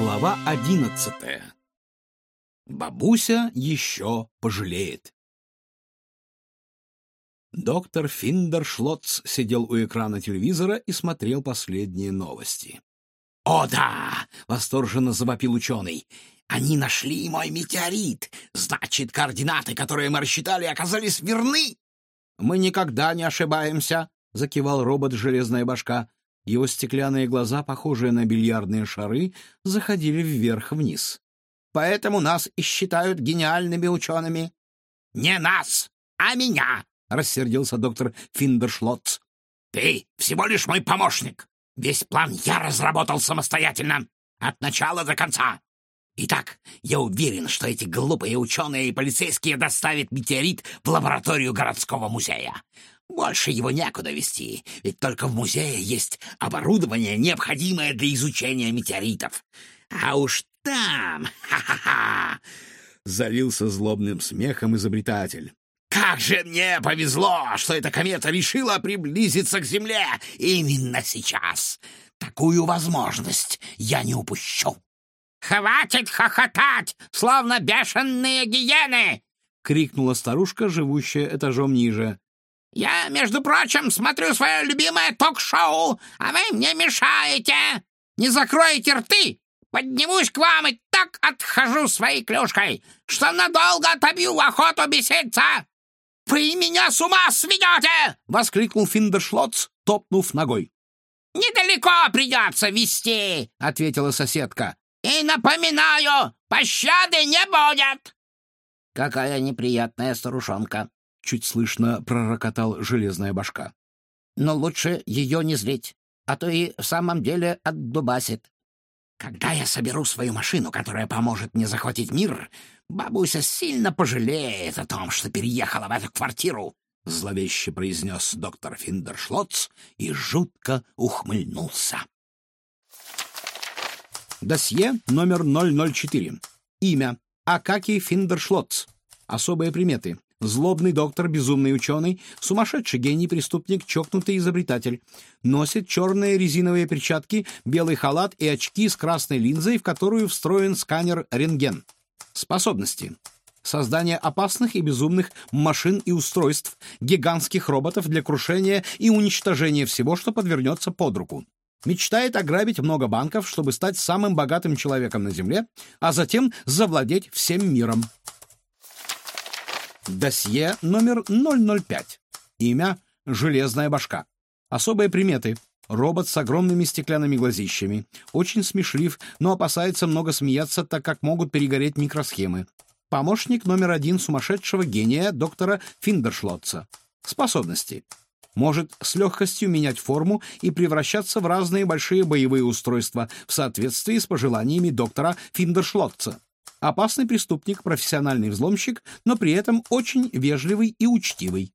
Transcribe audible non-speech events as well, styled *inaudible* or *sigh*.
Глава одиннадцатая. Бабуся еще пожалеет. Доктор Финдершлотц сидел у экрана телевизора и смотрел последние новости. «О да!» — восторженно завопил ученый. «Они нашли мой метеорит! Значит, координаты, которые мы рассчитали, оказались верны!» «Мы никогда не ошибаемся!» — закивал робот «Железная башка». Его стеклянные глаза, похожие на бильярдные шары, заходили вверх-вниз. «Поэтому нас и считают гениальными учеными». «Не нас, а меня!» — рассердился доктор Финдершлотц. «Ты всего лишь мой помощник. Весь план я разработал самостоятельно, от начала до конца. Итак, я уверен, что эти глупые ученые и полицейские доставят метеорит в лабораторию городского музея. Больше его некуда вести, ведь только в музее есть оборудование, необходимое для изучения метеоритов. А уж там... *laughs* Ха-ха-ха! Залился злобным смехом изобретатель. Как же мне повезло, что эта комета решила приблизиться к Земле именно сейчас. Такую возможность я не упущу. «Хватит хохотать, словно бешеные гиены!» — крикнула старушка, живущая этажом ниже. «Я, между прочим, смотрю свое любимое ток-шоу, а вы мне мешаете! Не закроете рты! Поднимусь к вам и так отхожу своей клюшкой, что надолго отобью охоту беситься!» «Вы меня с ума сведете!» — воскликнул Финдершлотц, топнув ногой. «Недалеко придется вести!» — ответила соседка. «И напоминаю, пощады не будет!» «Какая неприятная старушонка!» — чуть слышно пророкотал железная башка. «Но лучше ее не злить, а то и в самом деле отдубасит. Когда я соберу свою машину, которая поможет мне захватить мир, бабуся сильно пожалеет о том, что переехала в эту квартиру, — зловеще произнес доктор Финдершлотц и жутко ухмыльнулся. Досье номер 004. Имя. Акакий Финдершлотц. Особые приметы. Злобный доктор, безумный ученый, сумасшедший гений, преступник, чокнутый изобретатель. Носит черные резиновые перчатки, белый халат и очки с красной линзой, в которую встроен сканер рентген. Способности. Создание опасных и безумных машин и устройств, гигантских роботов для крушения и уничтожения всего, что подвернется под руку. Мечтает ограбить много банков, чтобы стать самым богатым человеком на Земле, а затем завладеть всем миром. Досье номер 005. Имя — Железная башка. Особые приметы. Робот с огромными стеклянными глазищами. Очень смешлив, но опасается много смеяться, так как могут перегореть микросхемы. Помощник номер один сумасшедшего гения доктора Финдершлотца. Способности. Может с легкостью менять форму и превращаться в разные большие боевые устройства в соответствии с пожеланиями доктора Финдершлотца. Опасный преступник, профессиональный взломщик, но при этом очень вежливый и учтивый.